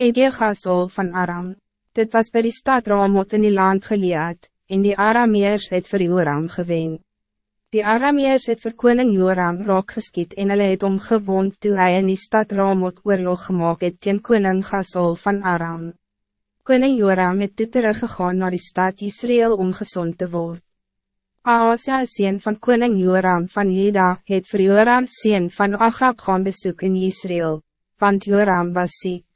Egegasol van Aram. Dit was bij die stad Ramot in die land geleerd, en die Arameers het vir Joram gewen. Die Arameers het vir koning Joram raak geskiet en hulle het omgewond toe hy in die stad Ramot oorlog gemaakt het teen koning Gasol van Aram. Koning Joram het toe teruggegaan naar die stad Israël om gezond te worden. Aasia sien van koning Joram van Juda het vir Joram sien van Agab gaan bezoek in Israël, want Joram was ziek.